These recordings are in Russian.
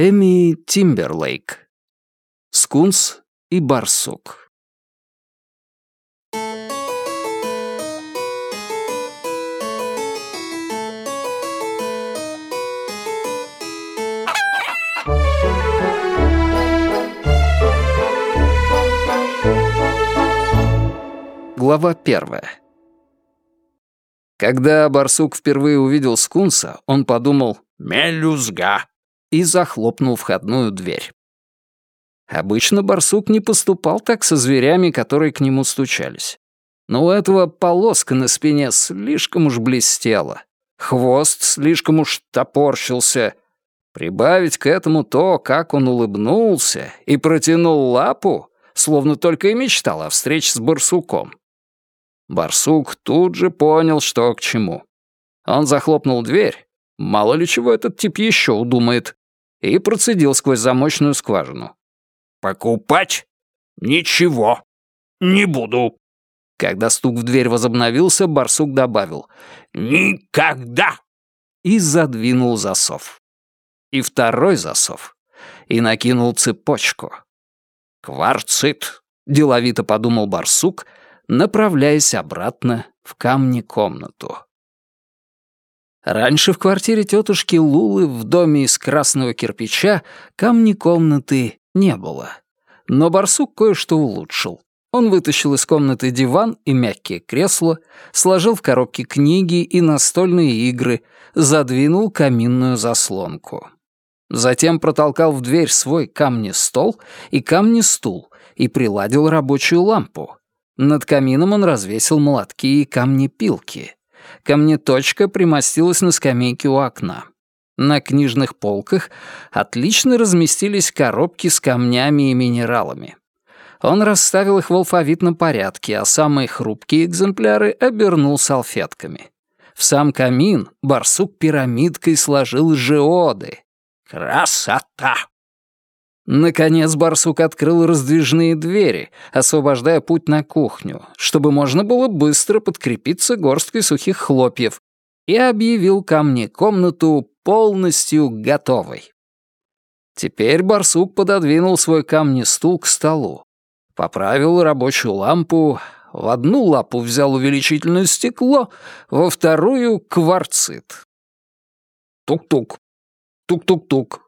Эми Тимберлейк. Скунс и барсук. Глава первая. Когда барсук впервые увидел скунса, он подумал «Мелюзга» и захлопнул входную дверь. Обычно барсук не поступал так со зверями, которые к нему стучались. Но у этого полоска на спине слишком уж блестела. Хвост слишком уж топорщился. Прибавить к этому то, как он улыбнулся и протянул лапу, словно только и мечтал о встрече с барсуком. Барсук тут же понял, что к чему. Он захлопнул дверь, мало ли чего этот тип еще удумает, и процедил сквозь замочную скважину. «Покупать? Ничего. Не буду». Когда стук в дверь возобновился, барсук добавил «Никогда!» и задвинул засов. И второй засов. И накинул цепочку. «Кварцит», — деловито подумал барсук, направляясь обратно в камни комнату. Раньше в квартире тетушки Лулы в доме из красного кирпича камни комнаты не было. Но барсук кое-что улучшил. Он вытащил из комнаты диван и мягкие кресла, сложил в коробке книги и настольные игры, задвинул каминную заслонку. Затем протолкал в дверь свой камни-стол и камни-стул и приладил рабочую лампу. Над камином он развесил молотки и камни-пилки. Камнеточка примостилась на скамейке у окна. На книжных полках отлично разместились коробки с камнями и минералами. Он расставил их в алфавитном порядке, а самые хрупкие экземпляры обернул салфетками. В сам камин барсук пирамидкой сложил жиоды. Красота! Наконец барсук открыл раздвижные двери, освобождая путь на кухню, чтобы можно было быстро подкрепиться горсткой сухих хлопьев, и объявил ко мне комнату полностью готовой. Теперь барсук пододвинул свой камни-стул к столу, поправил рабочую лампу, в одну лапу взял увеличительное стекло, во вторую — кварцит. Тук-тук, тук-тук-тук,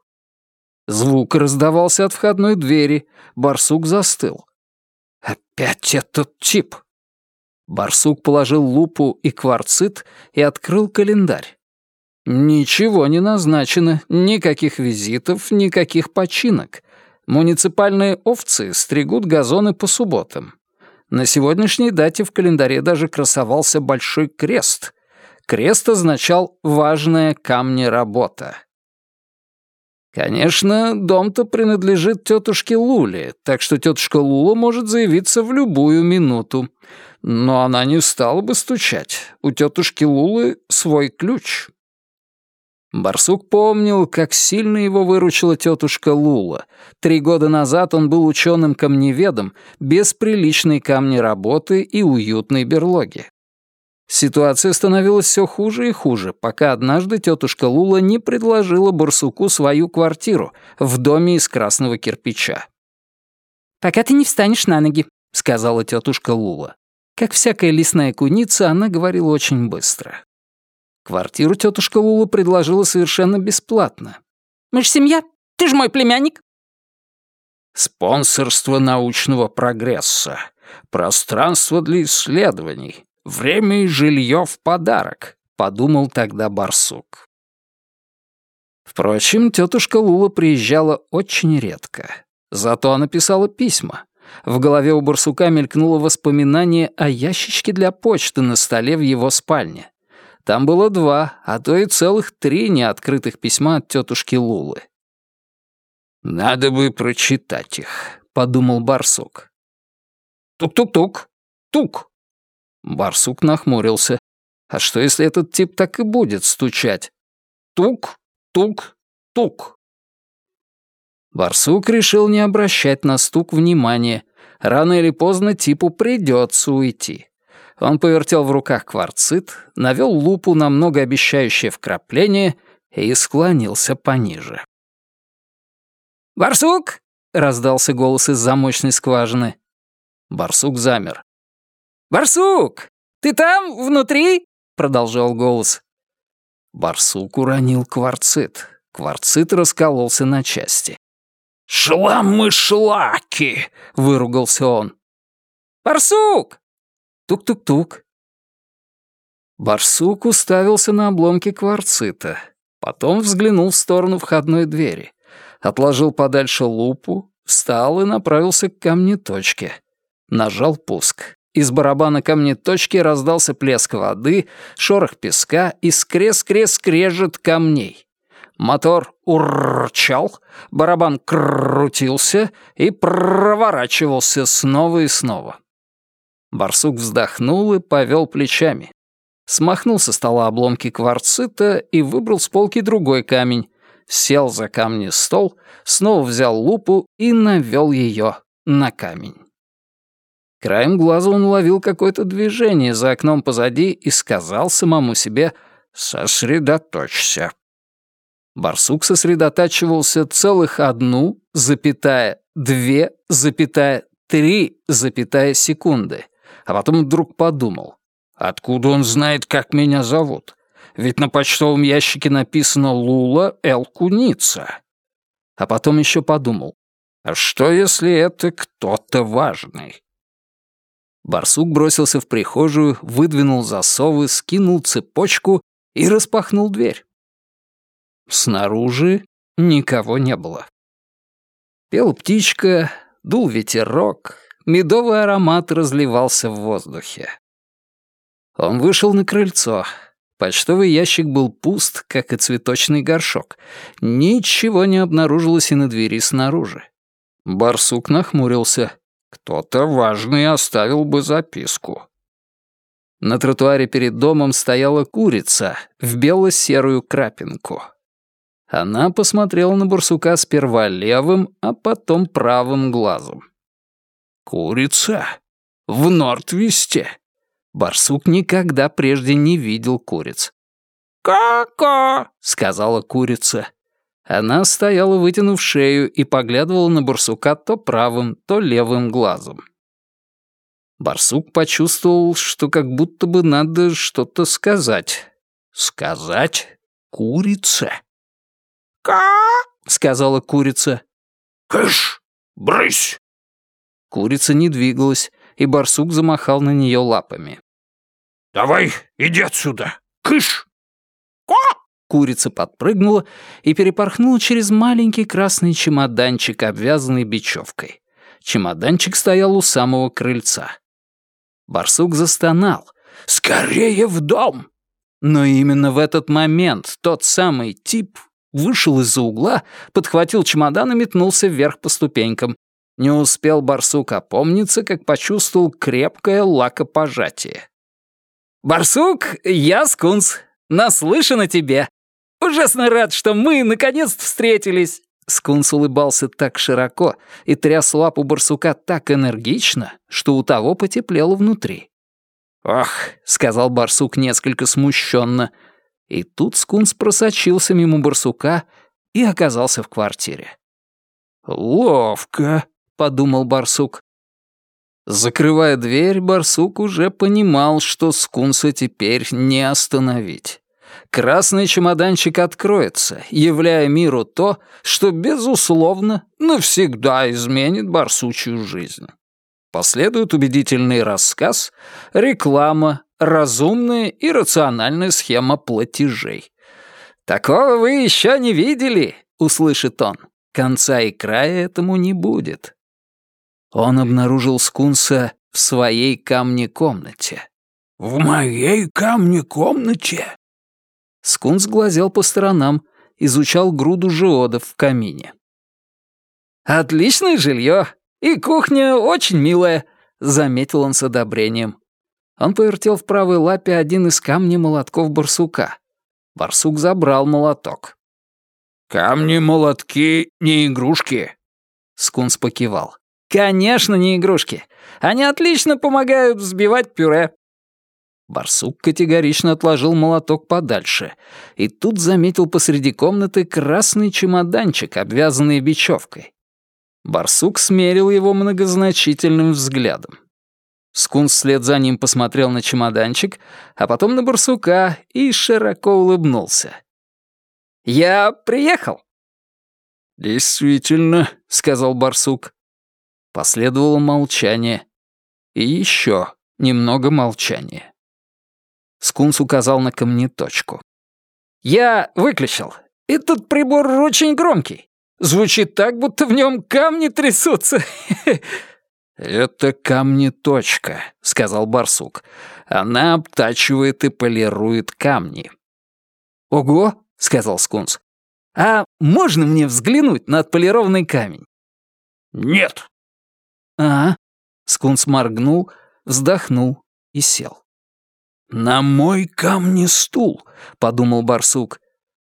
Звук раздавался от входной двери. Барсук застыл. «Опять этот тип!» Барсук положил лупу и кварцит и открыл календарь. Ничего не назначено, никаких визитов, никаких починок. Муниципальные овцы стригут газоны по субботам. На сегодняшней дате в календаре даже красовался большой крест. Крест означал «важная камнеработа». Конечно, дом-то принадлежит тетушке Луле, так что тетушка Лула может заявиться в любую минуту. Но она не стала бы стучать. У тетушки Лулы свой ключ. Барсук помнил, как сильно его выручила тетушка Лула. Три года назад он был ученым-камневедом, без приличной камни работы и уютной берлоги. Ситуация становилась все хуже и хуже, пока однажды тетушка Лула не предложила барсуку свою квартиру в доме из красного кирпича. «Пока ты не встанешь на ноги», — сказала тетушка Лула. Как всякая лесная куница, она говорила очень быстро. Квартиру тетушка Лула предложила совершенно бесплатно. «Мы ж семья, ты ж мой племянник». «Спонсорство научного прогресса, пространство для исследований», «Время и жилье в подарок», — подумал тогда барсук. Впрочем, тетушка Лула приезжала очень редко. Зато она писала письма. В голове у барсука мелькнуло воспоминание о ящичке для почты на столе в его спальне. Там было два, а то и целых три неоткрытых письма от тетушки Лулы. «Надо бы прочитать их», — подумал барсук. «Тук-тук-тук! Тук!» Барсук нахмурился. А что, если этот тип так и будет стучать? Тук, тук, тук. Барсук решил не обращать на стук внимания. Рано или поздно типу придется уйти. Он повертел в руках кварцит, навел лупу на многообещающее вкрапление и склонился пониже. «Барсук!» — раздался голос из замочной скважины. Барсук замер. «Барсук! Ты там, внутри?» — продолжал голос. Барсук уронил кварцит. Кварцит раскололся на части. «Шламы-шлаки!» — выругался он. «Барсук!» Тук-тук-тук. Барсук уставился на обломки кварцита. Потом взглянул в сторону входной двери. Отложил подальше лупу, встал и направился к камнеточке. Нажал пуск. Из барабана камнеточки раздался плеск воды, шорох песка и скрес-скрес-скрежет камней. Мотор урчал, барабан крутился и проворачивался снова и снова. Барсук вздохнул и повел плечами. Смахнул со стола обломки кварцита и выбрал с полки другой камень. Сел за камни стол, снова взял лупу и навел ее на камень. Краем глаза он уловил какое-то движение за окном позади и сказал самому себе «Сосредоточься». Барсук сосредотачивался целых одну, запятая, две, запятая, три, запятая секунды, а потом вдруг подумал «Откуда он знает, как меня зовут? Ведь на почтовом ящике написано «Лула Эл Куница». А потом еще подумал «А что, если это кто-то важный?» Барсук бросился в прихожую, выдвинул засовы, скинул цепочку и распахнул дверь. Снаружи никого не было. Пел птичка, дул ветерок, медовый аромат разливался в воздухе. Он вышел на крыльцо. Почтовый ящик был пуст, как и цветочный горшок. Ничего не обнаружилось и на двери снаружи. Барсук нахмурился. Кто-то важный оставил бы записку. На тротуаре перед домом стояла курица в бело-серую крапинку. Она посмотрела на барсука сперва левым, а потом правым глазом. «Курица? В Нортвисте?» Барсук никогда прежде не видел куриц. «Ка-ка!» — сказала курица. Она стояла, вытянув шею, и поглядывала на барсука то правым, то левым глазом. Барсук почувствовал, что как будто бы надо что-то сказать. Сказать курице. «Ка!» — сказала курица. «Кыш! Брысь!» Курица не двигалась, и барсук замахал на нее лапами. «Давай, иди отсюда! Кыш!» Курица подпрыгнула и перепорхнула через маленький красный чемоданчик, обвязанный бечевкой. Чемоданчик стоял у самого крыльца. Барсук застонал. «Скорее в дом!» Но именно в этот момент тот самый тип вышел из-за угла, подхватил чемодан и метнулся вверх по ступенькам. Не успел барсук опомниться, как почувствовал крепкое лакопожатие. «Барсук, я скунс. Наслышан о тебе. Ужасно рад, что мы наконец-то встретились!» Скунс улыбался так широко и тряс лапу барсука так энергично, что у того потеплело внутри. «Ох», — сказал барсук несколько смущенно, и тут Скунс просочился мимо барсука и оказался в квартире. «Ловко», — подумал барсук. Закрывая дверь, барсук уже понимал, что Скунса теперь не остановить красный чемоданчик откроется, являя миру то, что, безусловно, навсегда изменит барсучью жизнь. Последует убедительный рассказ, реклама, разумная и рациональная схема платежей. «Такого вы еще не видели?» — услышит он. Конца и края этому не будет. Он обнаружил скунса в своей камне-комнате. «В моей камне-комнате?» Скунс глазел по сторонам, изучал груду жиодов в камине. «Отличное жилье, и кухня очень милая», — заметил он с одобрением. Он повертел в правой лапе один из камней молотков барсука. Барсук забрал молоток. «Камни-молотки не игрушки», — Скунс покивал. «Конечно, не игрушки. Они отлично помогают взбивать пюре. Барсук категорично отложил молоток подальше, и тут заметил посреди комнаты красный чемоданчик, обвязанный бечевкой. Барсук смерил его многозначительным взглядом. Скунс вслед за ним посмотрел на чемоданчик, а потом на барсука и широко улыбнулся. «Я приехал!» «Действительно», — сказал барсук. Последовало молчание. И еще немного молчания. Скунс указал на камнеточку. «Я выключил. Этот прибор очень громкий. Звучит так, будто в нем камни трясутся. «Это камни-точка», — сказал барсук. «Она обтачивает и полирует камни». «Ого», — сказал Скунс. «А можно мне взглянуть на отполированный камень?» «Нет». «А?» — Скунс моргнул, вздохнул и сел. «На мой камни-стул», — подумал барсук.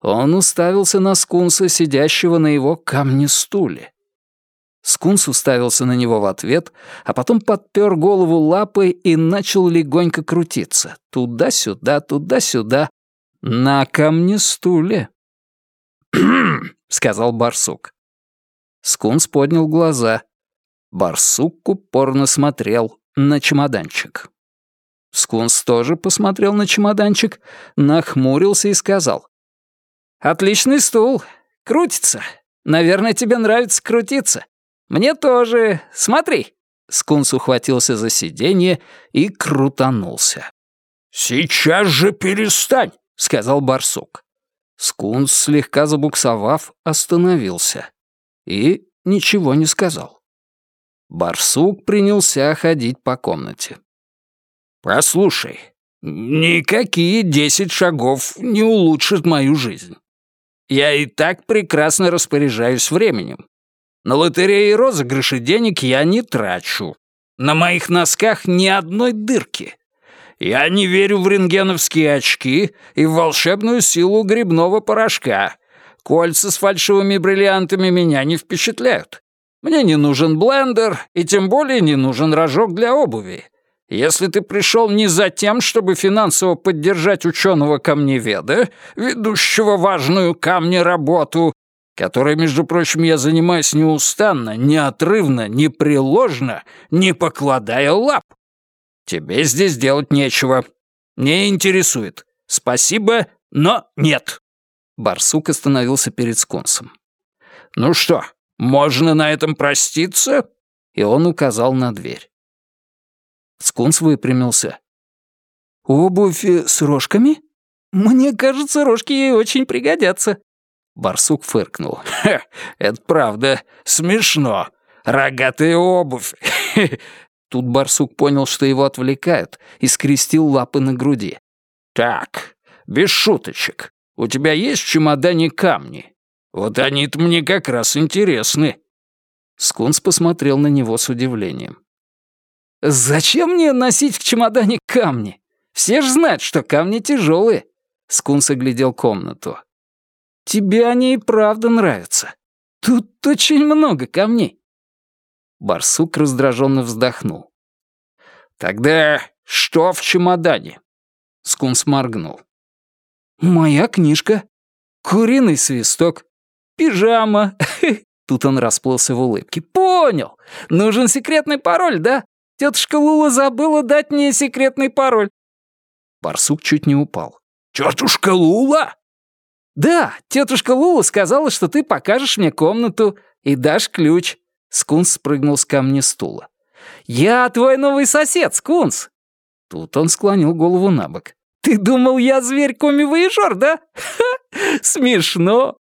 Он уставился на скунса, сидящего на его камне-стуле. Скунс уставился на него в ответ, а потом подпер голову лапой и начал легонько крутиться. Туда-сюда, туда-сюда. На камне-стуле. сказал барсук. Скунс поднял глаза. Барсук упорно смотрел на чемоданчик. Скунс тоже посмотрел на чемоданчик, нахмурился и сказал. «Отличный стул. Крутится. Наверное, тебе нравится крутиться. Мне тоже. Смотри». Скунс ухватился за сиденье и крутанулся. «Сейчас же перестань», — сказал барсук. Скунс, слегка забуксовав, остановился и ничего не сказал. Барсук принялся ходить по комнате. «Послушай, никакие десять шагов не улучшат мою жизнь. Я и так прекрасно распоряжаюсь временем. На лотереи и розыгрыши денег я не трачу. На моих носках ни одной дырки. Я не верю в рентгеновские очки и в волшебную силу грибного порошка. Кольца с фальшивыми бриллиантами меня не впечатляют. Мне не нужен блендер, и тем более не нужен рожок для обуви. Если ты пришел не за тем, чтобы финансово поддержать ученого-камневеда, ведущего важную камнеработу, которой, между прочим, я занимаюсь неустанно, неотрывно, непреложно, не покладая лап. Тебе здесь делать нечего. Не интересует. Спасибо, но нет». Барсук остановился перед скунсом. «Ну что, можно на этом проститься?» И он указал на дверь. Скунс выпрямился. «Обувь с рожками? Мне кажется, рожки ей очень пригодятся». Барсук фыркнул. «Ха, это правда. Смешно. Рогатая обувь. Тут барсук понял, что его отвлекают, и скрестил лапы на груди. «Так, без шуточек. У тебя есть в чемодане камни? Вот они-то мне как раз интересны». Скунс посмотрел на него с удивлением. «Зачем мне носить в чемодане камни? Все же знают, что камни тяжелые. Скунс оглядел комнату. Тебе они и правда нравятся. Тут очень много камней». Барсук раздраженно вздохнул. «Тогда что в чемодане?» Скунс моргнул. «Моя книжка. Куриный свисток. Пижама». Тут он расплылся в улыбке. «Понял. Нужен секретный пароль, да? Тетушка Лула забыла дать мне секретный пароль». Барсук чуть не упал. «Тетушка Лула?» «Да, тетушка Лула сказала, что ты покажешь мне комнату и дашь ключ». Скунс спрыгнул с камня стула. «Я твой новый сосед, Скунс!» Тут он склонил голову на бок. «Ты думал, я зверь коми-воежор, да? Ха! Смешно!»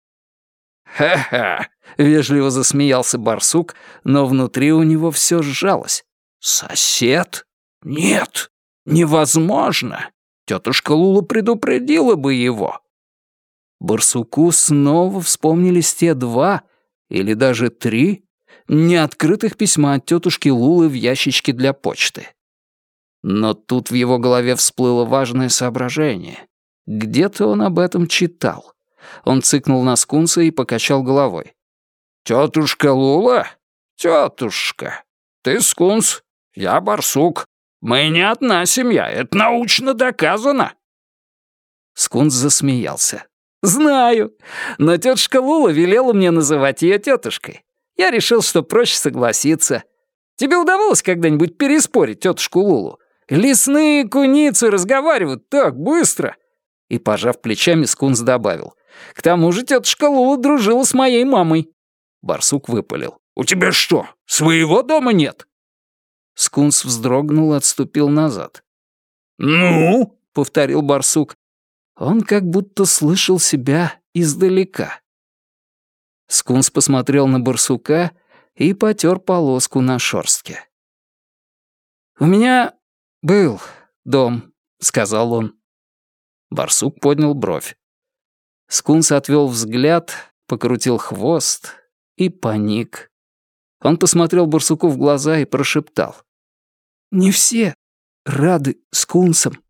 «Ха-ха!» — вежливо засмеялся барсук, но внутри у него все сжалось. «Сосед? Нет, невозможно! Тетушка Лула предупредила бы его!» Барсуку снова вспомнились те два или даже три неоткрытых письма от тетушки Лулы в ящичке для почты. Но тут в его голове всплыло важное соображение. Где-то он об этом читал. Он цыкнул на скунса и покачал головой. «Тетушка Лула? Тетушка. Ты скунс, я барсук. Мы не одна семья, это научно доказано». Скунс засмеялся. «Знаю, но тетушка Лула велела мне называть ее тетушкой. Я решил, что проще согласиться. Тебе удавалось когда-нибудь переспорить тетушку Лулу? Лесные куницы разговаривают так быстро!» И, пожав плечами, Скунс добавил. «К тому же тетушка Лула дружила с моей мамой». Барсук выпалил. «У тебя что, своего дома нет?» Скунс вздрогнул и отступил назад. «Ну?» — повторил барсук. Он как будто слышал себя издалека. Скунс посмотрел на барсука и потер полоску на шорстке. «У меня был дом», — сказал он. Барсук поднял бровь. Скунс отвел взгляд, покрутил хвост и паник. Он посмотрел барсуку в глаза и прошептал. «Не все рады скунсам».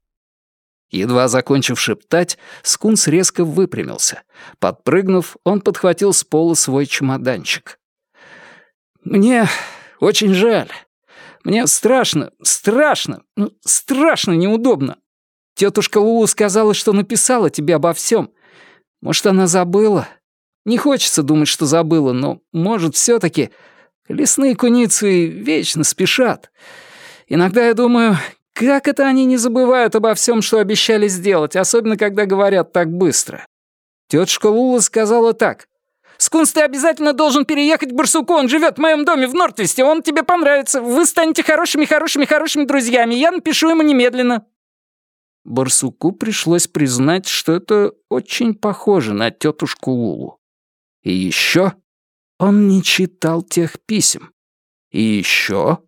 Едва закончив шептать, скунс резко выпрямился. Подпрыгнув, он подхватил с пола свой чемоданчик. «Мне очень жаль. Мне страшно, страшно, ну, страшно неудобно. Тетушка Лулу сказала, что написала тебе обо всем. Может, она забыла? Не хочется думать, что забыла, но, может, все таки лесные куницы вечно спешат. Иногда я думаю, как это они не забывают обо всем, что обещали сделать, особенно когда говорят так быстро? Тетушка Лула сказала так. «Скунс, ты обязательно должен переехать к Барсуку, он живет в моем доме в Нортвесте, он тебе понравится, вы станете хорошими-хорошими-хорошими друзьями, я напишу ему немедленно». Барсуку пришлось признать, что это очень похоже на тетушку Лулу. И еще он не читал тех писем. И еще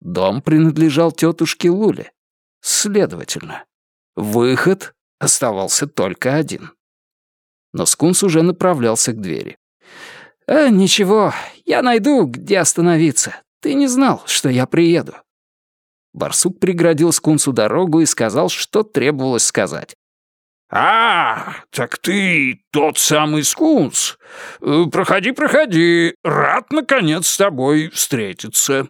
дом принадлежал тетушке Луле. Следовательно, выход оставался только один. Но Скунс уже направлялся к двери. «Э, ничего, я найду, где остановиться. Ты не знал, что я приеду». Барсук преградил Скунсу дорогу и сказал, что требовалось сказать. «А, так ты тот самый Скунс. Э, проходи, проходи. Рад, наконец, с тобой встретиться».